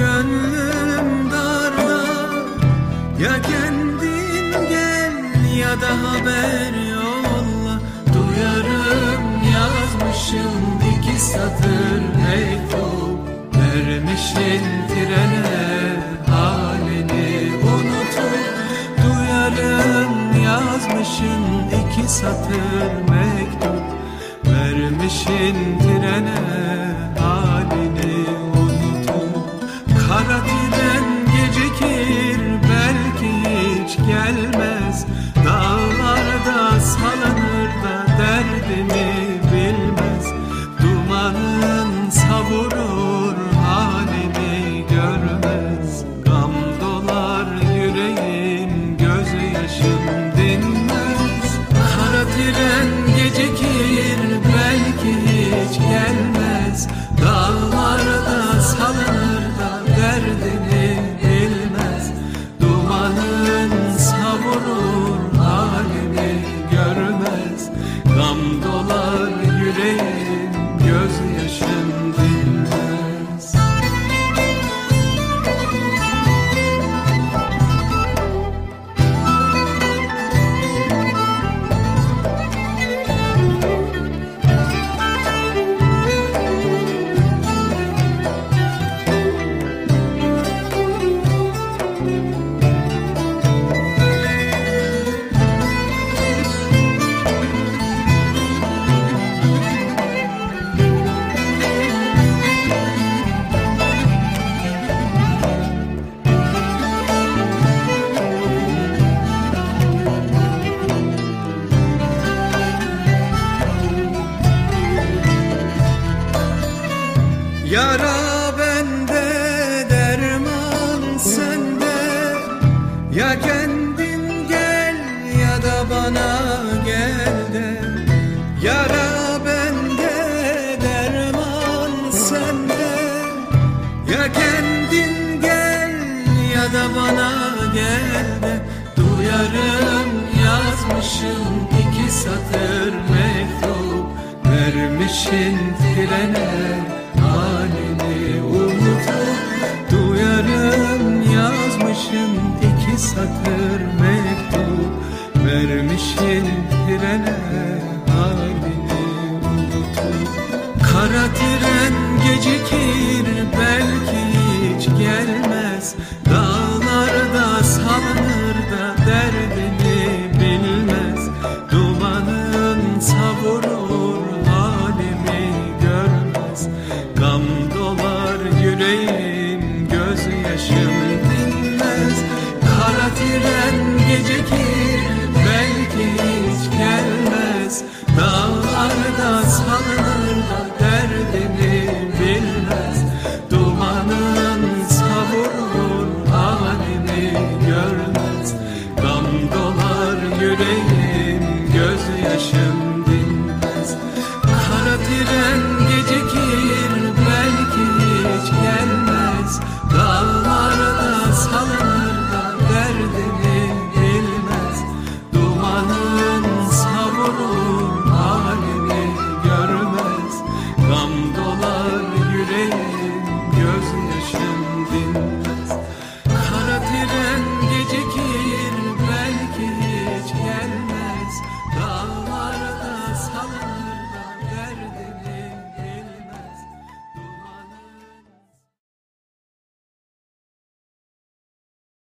gönlüm darda. Ya kendin gel ya da haber yolla. Duyarım yazmışım iki satır. Mektup Vermişin trene halini unutup Duyarım yazmışın iki satır. Mektup Vermişin trene Yara bende derman sende. Ya kendin gel ya da bana gel de. Yara bende derman sende. Ya kendin gel ya da bana gel de. Duyarım yazmışım iki satır mektup. Vermişin trene gecikir belki hiç gelmez. Dağlarda salınır da derdini bilmez. Dumanın savurur halimi görmez. Gam dolar yüreğim gözyaşım dinmez. Kara tren gecikir belki hiç gelmez. Dağlarda dinmez Kara tren